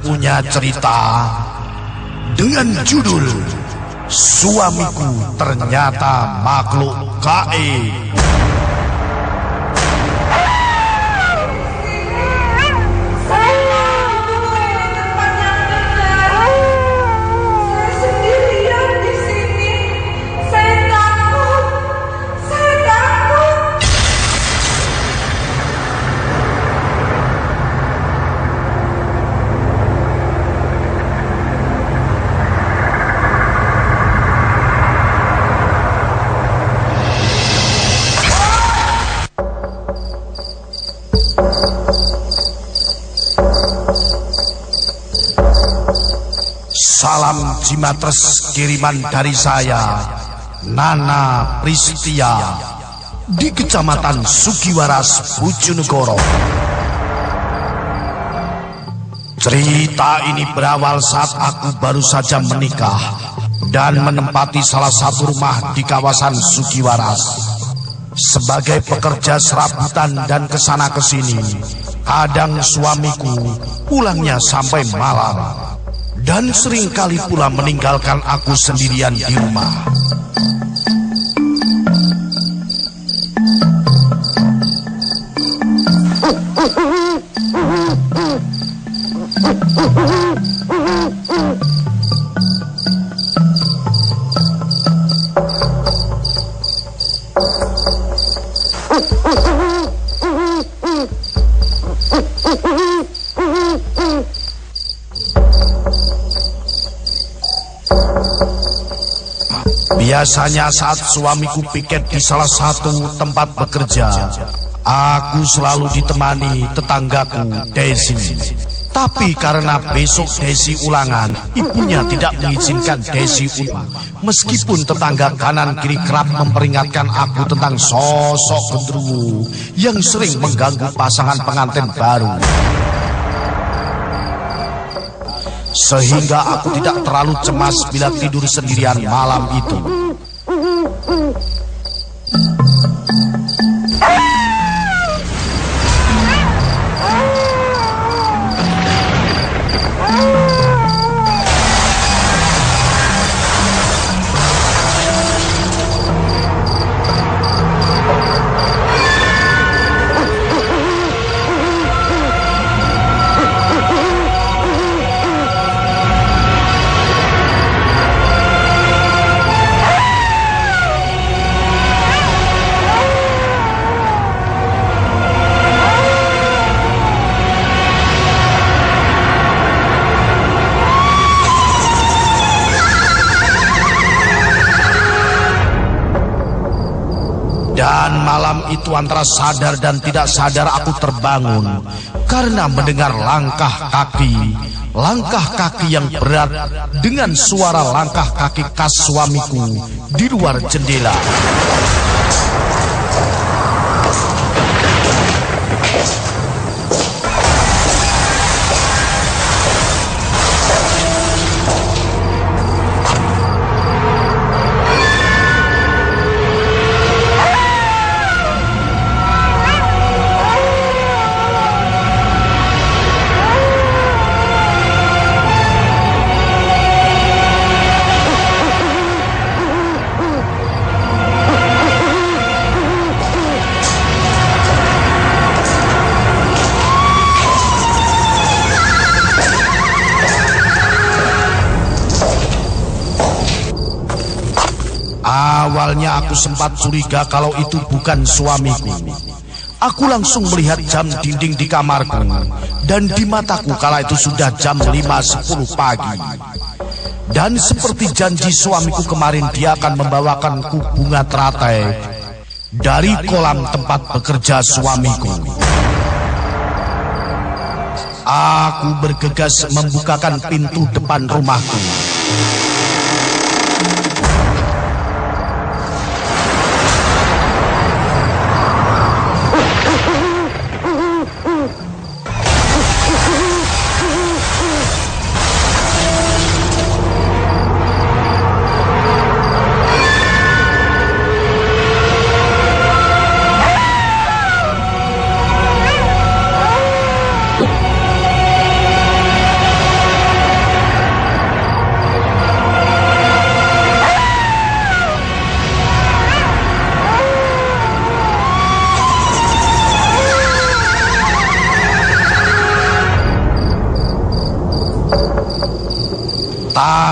Punya cerita dengan judul Suamiku Ternyata Makhluk Gaib. Salam Jimatres kiriman dari saya, Nana Pristia, di Kecamatan Sugiwaras, Bojonegoro. Cerita ini berawal saat aku baru saja menikah dan menempati salah satu rumah di kawasan Sugiwaras. Sebagai pekerja serabutan dan ke sana ke sini, kadang suamiku pulangnya sampai malam dan sering kali pula meninggalkan aku sendirian di rumah. Biasanya saat suamiku piket di salah satu tempat bekerja, aku selalu ditemani tetanggaku, Desi. Tapi karena besok Desi ulangan, ibunya tidak mengizinkan Desi ulang. Meskipun tetangga kanan kiri kerap memperingatkan aku tentang sosok gendruwo yang sering mengganggu pasangan pengantin baru. Sehingga aku tidak terlalu cemas bila tidur sendirian malam itu. Malam itu antara sadar dan tidak sadar aku terbangun karena mendengar langkah kaki, langkah kaki yang berat dengan suara langkah kaki khas suamiku di luar jendela. Awalnya aku sempat curiga kalau itu bukan suamiku. Aku langsung melihat jam dinding di kamarku dan di mataku kala itu sudah jam 5.10 pagi. Dan seperti janji suamiku kemarin dia akan membawakanku bunga teratai dari kolam tempat bekerja suamiku. Aku bergegas membukakan pintu depan rumahku.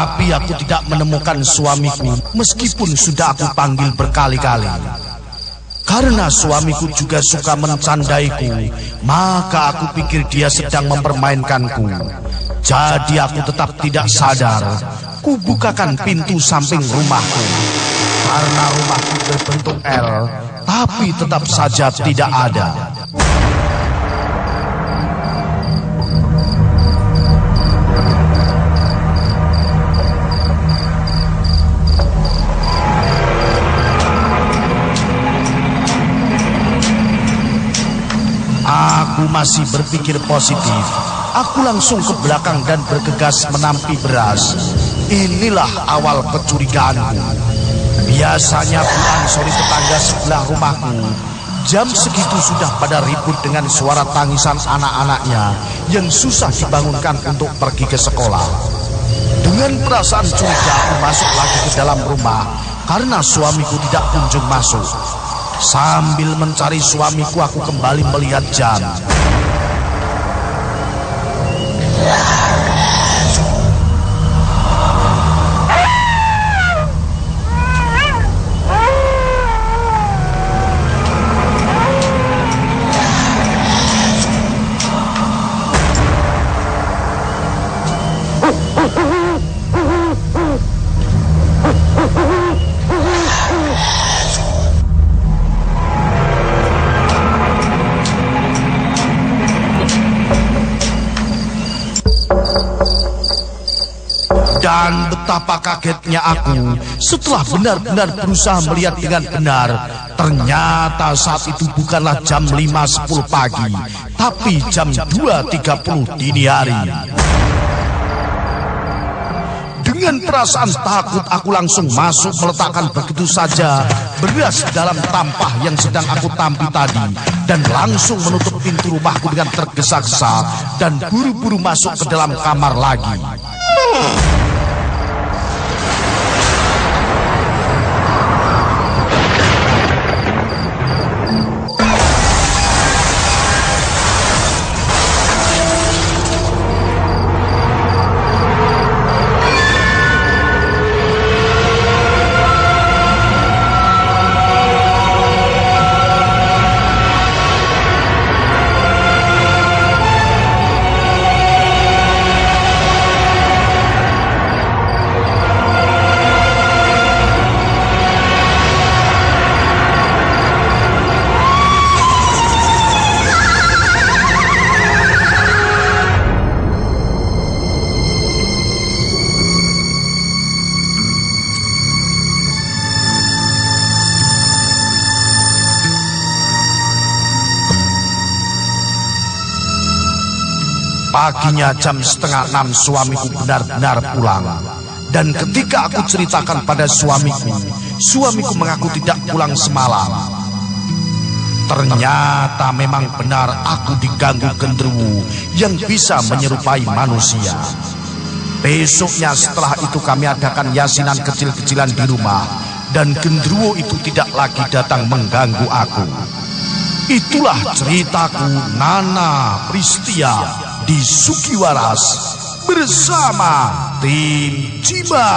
Tapi aku tidak menemukan suamiku meskipun sudah aku panggil berkali-kali. Karena suamiku juga suka mencandaiku, maka aku pikir dia sedang mempermainkanku. Jadi aku tetap tidak sadar. Kubukakan pintu samping rumahku. Karena rumahku berbentuk L, tapi tetap saja tidak ada. Masih berpikir positif. Aku langsung ke belakang dan bergegas menampi beras. Inilah awal kecurigaanku. Biasanya pulang sore tetangga sebelah rumahku. Jam segitu sudah pada ribut dengan suara tangisan anak-anaknya yang susah dibangunkan untuk pergi ke sekolah. Dengan perasaan curiga aku masuk lagi ke dalam rumah karena suamiku tidak kunjung masuk. Sambil mencari suamiku aku kembali melihat jam. Betapa kagetnya aku setelah benar-benar berusaha melihat dengan benar. Ternyata saat itu bukanlah jam 5.10 pagi, tapi jam 2.30 dini hari. Dengan perasaan takut aku langsung masuk meletakkan begitu saja beras dalam tampah yang sedang aku tampi tadi dan langsung menutup pintu rumahku dengan tergesa-gesa dan buru-buru masuk ke dalam kamar lagi. Paginya jam setengah enam suamiku benar-benar pulang. Dan ketika aku ceritakan pada suamiku, suamiku mengaku tidak pulang semalam. Ternyata memang benar aku diganggu genderuwo yang bisa menyerupai manusia. Besoknya setelah itu kami adakan yasinan kecil-kecilan di rumah dan genderuwo itu tidak lagi datang mengganggu aku. Itulah ceritaku Nana Pristia di Sukiwaras bersama tim Ciba.